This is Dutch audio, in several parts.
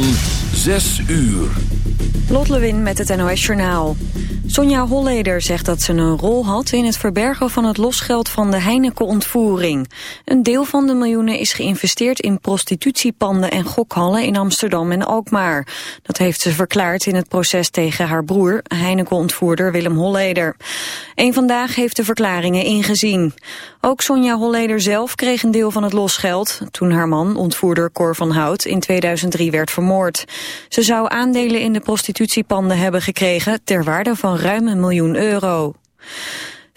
van 6 uur. Lot Lewin met het NOS Journaal. Sonja Holleder zegt dat ze een rol had in het verbergen van het losgeld van de Heineken-ontvoering. Een deel van de miljoenen is geïnvesteerd in prostitutiepanden en gokhallen in Amsterdam en Alkmaar. Dat heeft ze verklaard in het proces tegen haar broer, Heineken-ontvoerder Willem Holleder. Eén vandaag heeft de verklaringen ingezien. Ook Sonja Holleder zelf kreeg een deel van het losgeld... toen haar man, ontvoerder Cor van Hout, in 2003 werd vermoord. Ze zou aandelen in de prostitutiepanden hebben gekregen... ter waarde van ruim een miljoen euro.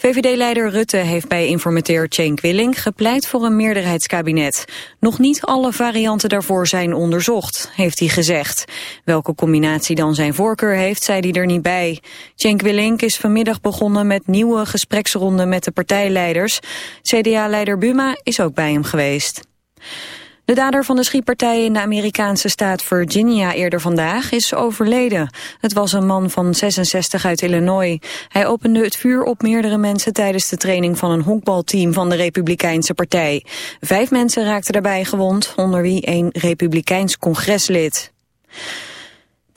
VVD-leider Rutte heeft bij informateur Cenk Willing gepleit voor een meerderheidskabinet. Nog niet alle varianten daarvoor zijn onderzocht, heeft hij gezegd. Welke combinatie dan zijn voorkeur heeft, zei hij er niet bij. Cenk Willink is vanmiddag begonnen met nieuwe gespreksronden met de partijleiders. CDA-leider Buma is ook bij hem geweest. De dader van de schietpartij in de Amerikaanse staat Virginia eerder vandaag is overleden. Het was een man van 66 uit Illinois. Hij opende het vuur op meerdere mensen tijdens de training van een honkbalteam van de Republikeinse partij. Vijf mensen raakten daarbij gewond, onder wie een Republikeins congreslid.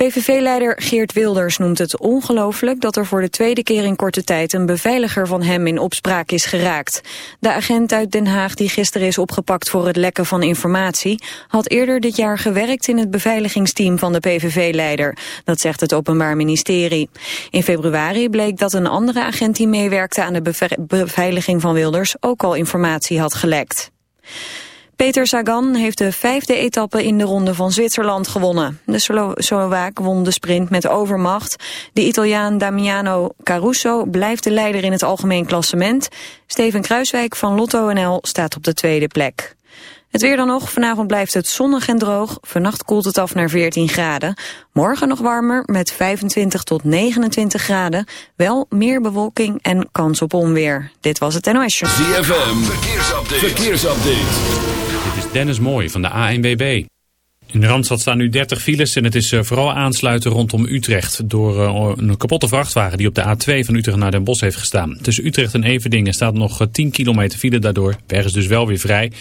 PVV-leider Geert Wilders noemt het ongelooflijk dat er voor de tweede keer in korte tijd een beveiliger van hem in opspraak is geraakt. De agent uit Den Haag die gisteren is opgepakt voor het lekken van informatie had eerder dit jaar gewerkt in het beveiligingsteam van de PVV-leider. Dat zegt het Openbaar Ministerie. In februari bleek dat een andere agent die meewerkte aan de beveiliging van Wilders ook al informatie had gelekt. Peter Sagan heeft de vijfde etappe in de ronde van Zwitserland gewonnen. De Slovaak won de sprint met overmacht. De Italiaan Damiano Caruso blijft de leider in het algemeen klassement. Steven Kruiswijk van Lotto NL staat op de tweede plek. Het weer dan nog. Vanavond blijft het zonnig en droog. Vannacht koelt het af naar 14 graden. Morgen nog warmer met 25 tot 29 graden. Wel meer bewolking en kans op onweer. Dit was het NOS Show. ZFM. Verkeersupdate. Verkeersupdate. Dit is Dennis Mooij van de ANWB. In de Randstad staan nu 30 files en het is eh, vooral aansluiten rondom Utrecht door eh, een kapotte vrachtwagen die op de A2 van Utrecht naar Den Bosch heeft gestaan. Tussen Utrecht en Everdingen staat nog 10 eh, kilometer file daardoor. Weg is dus wel weer vrij.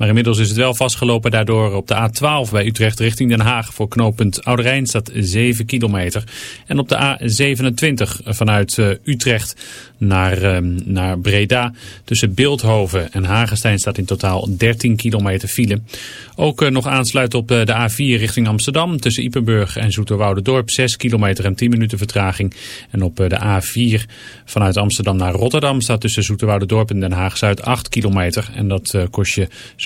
Maar inmiddels is het wel vastgelopen daardoor op de A12 bij Utrecht richting Den Haag. Voor knooppunt Ouderijn staat 7 kilometer. En op de A27 vanuit Utrecht naar, naar Breda tussen Beeldhoven en Hagenstein staat in totaal 13 kilometer file. Ook nog aansluiten op de A4 richting Amsterdam tussen Ipenburg en Dorp 6 kilometer en 10 minuten vertraging. En op eh, de A4 vanuit Amsterdam naar Rotterdam staat tussen Dorp en Den Haag-Zuid 8 kilometer. En dat eh, kost je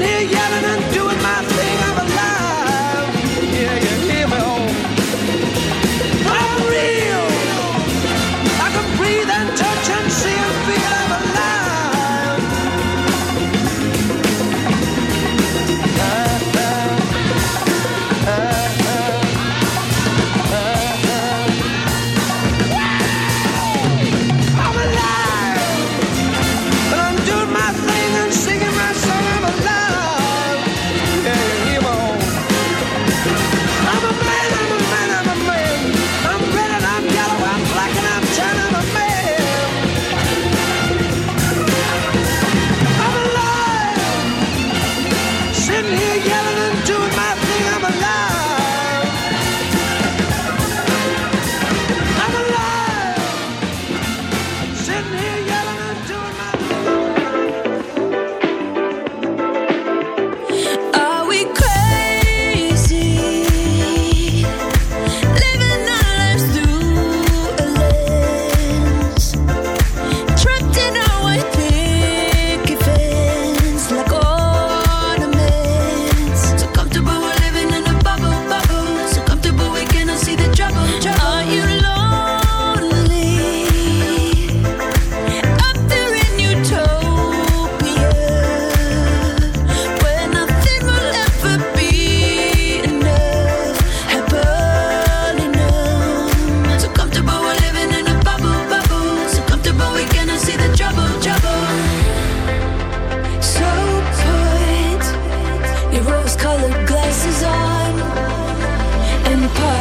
here yelling and doing.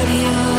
radio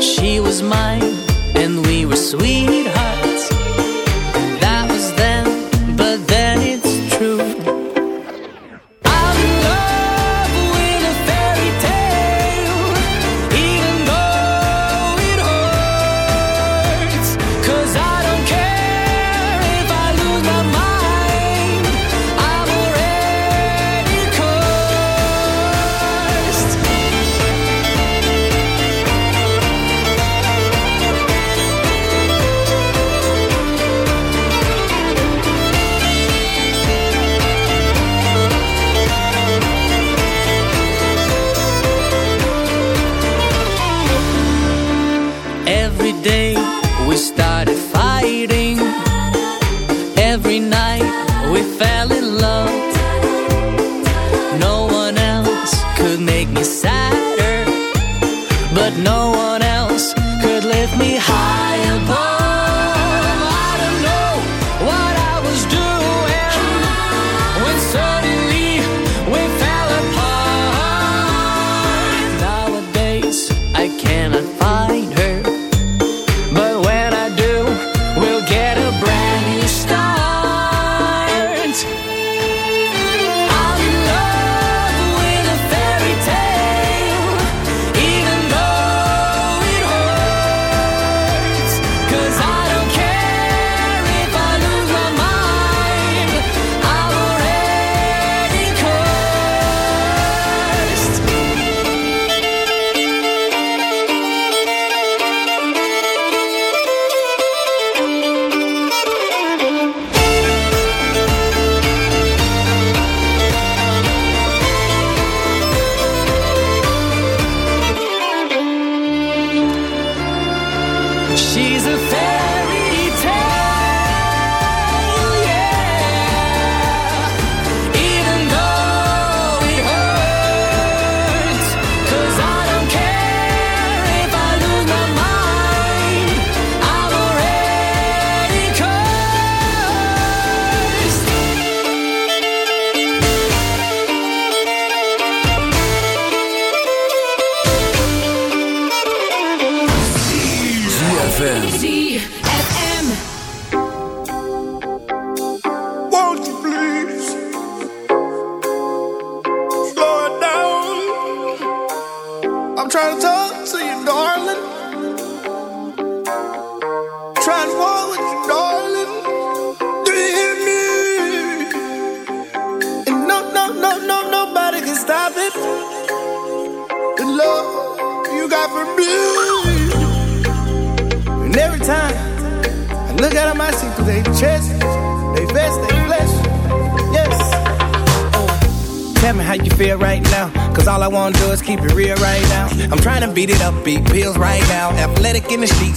She was mine, and we were sweethearts.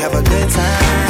have a good time.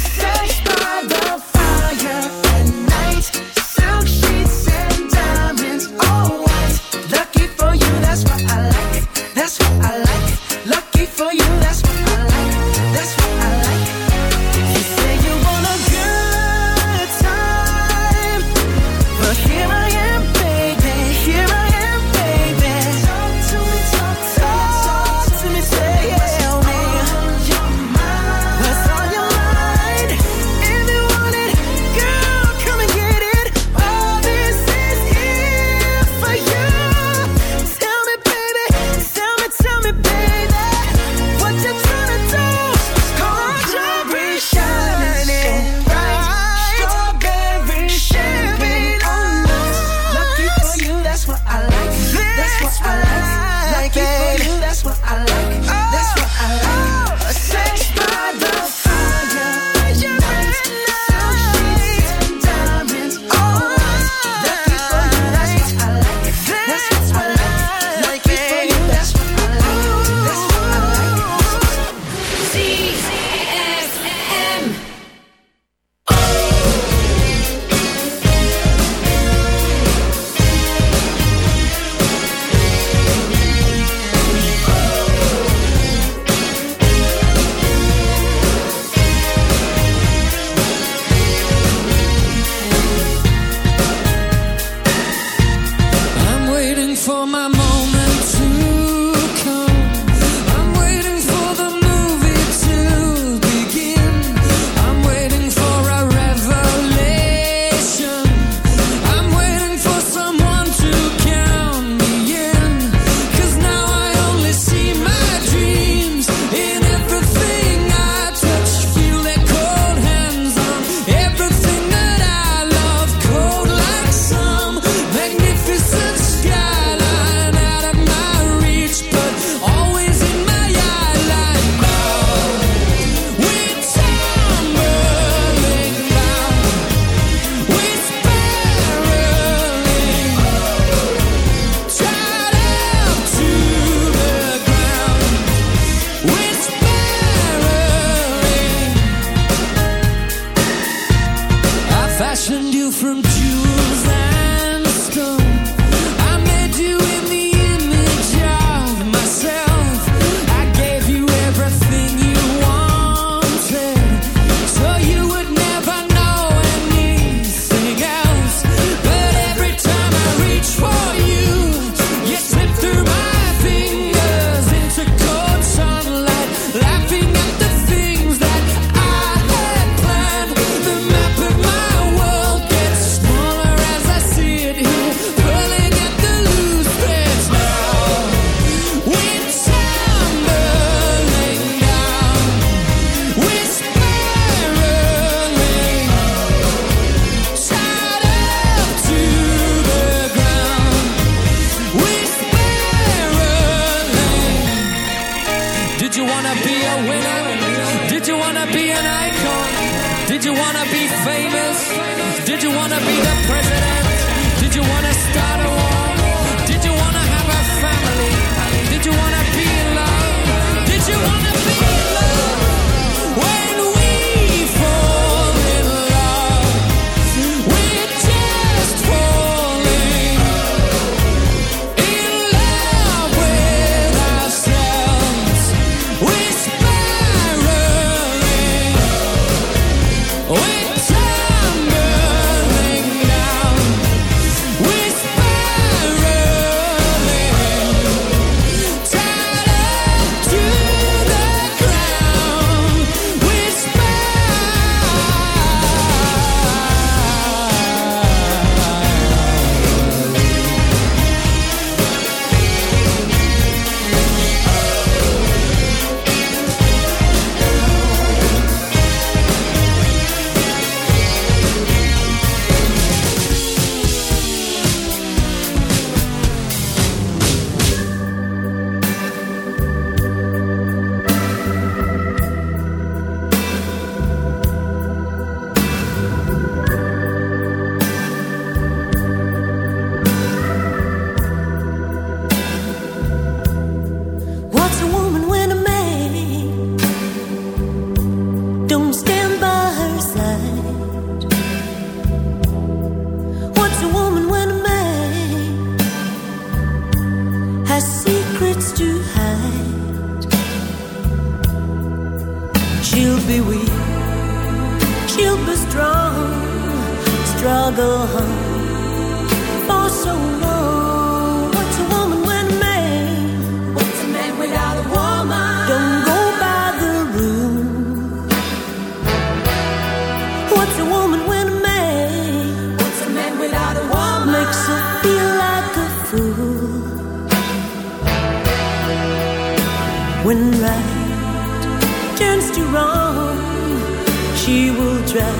Will try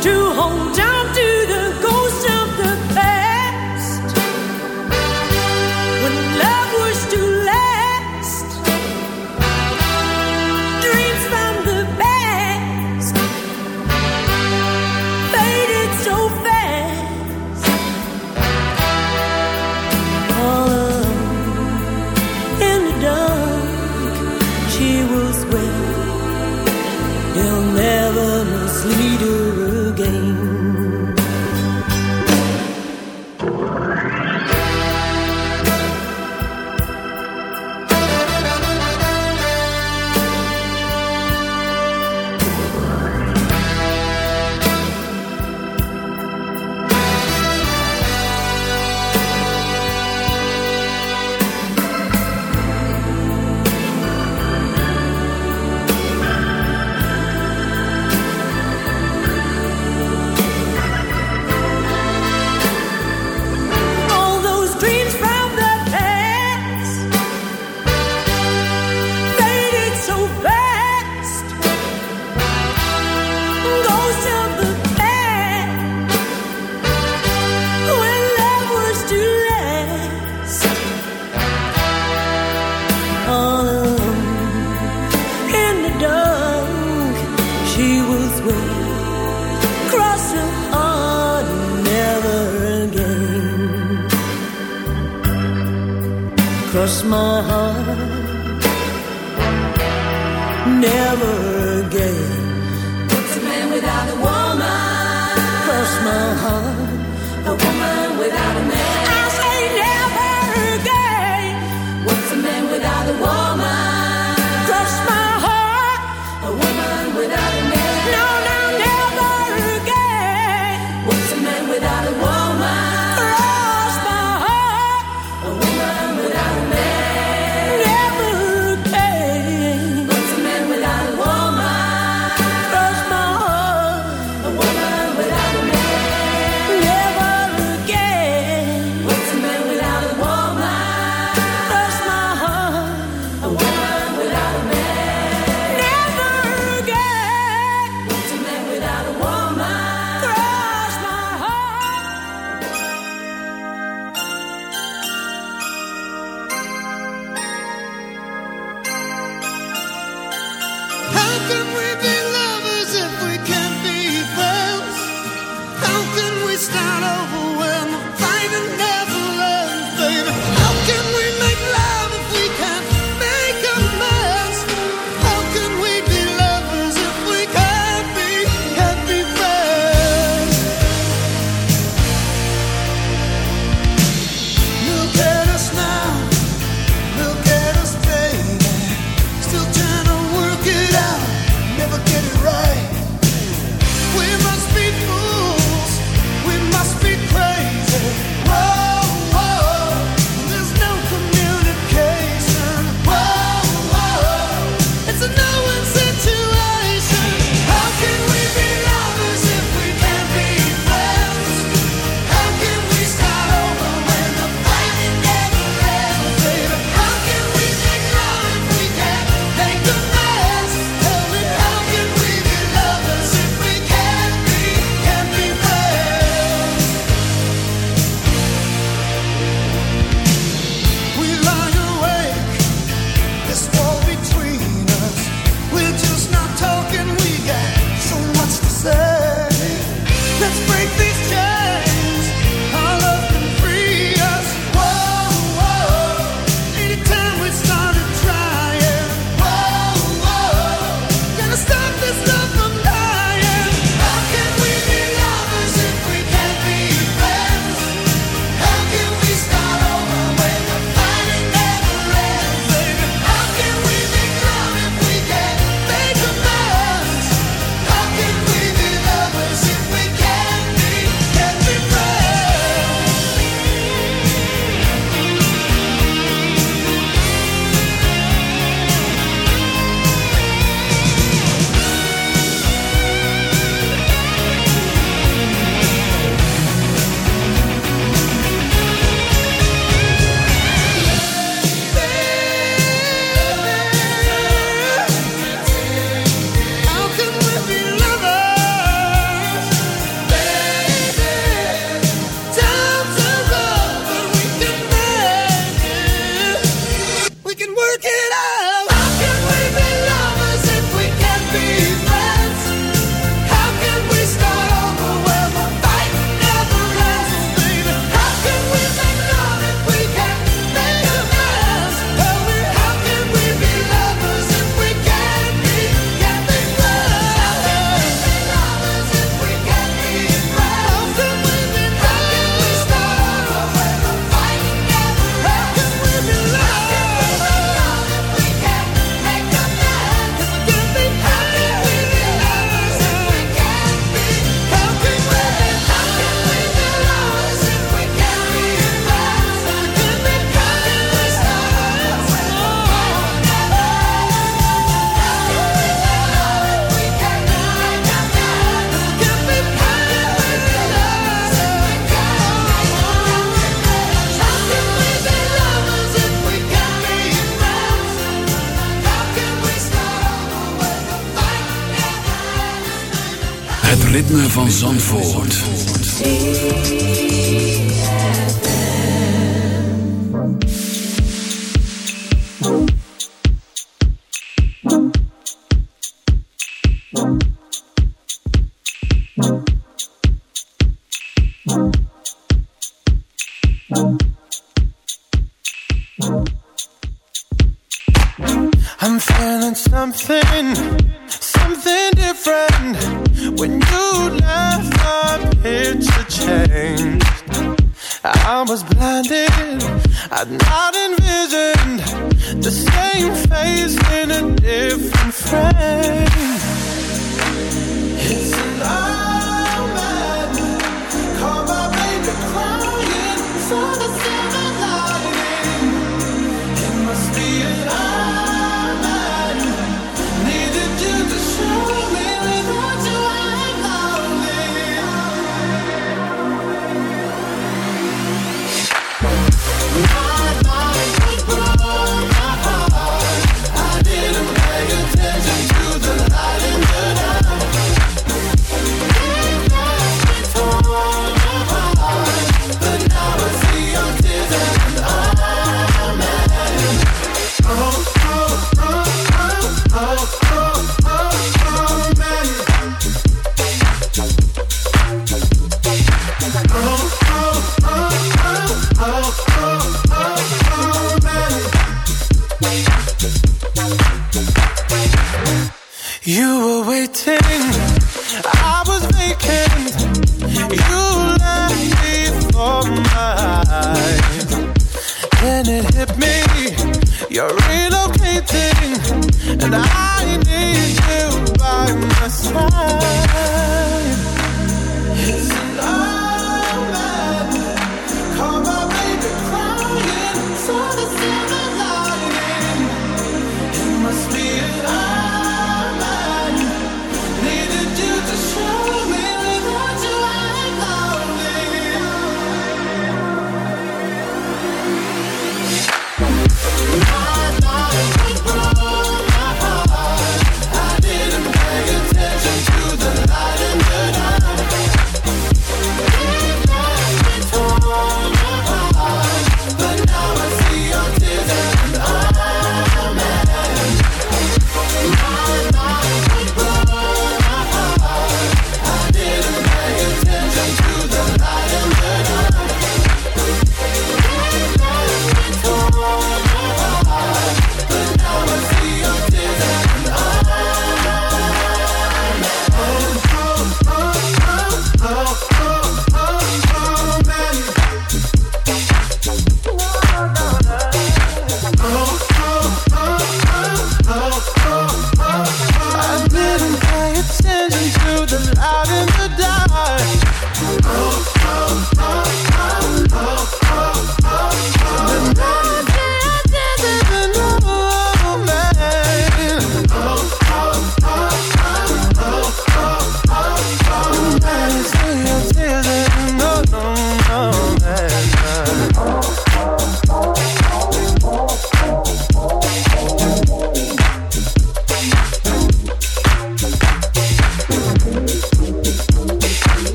to hold on to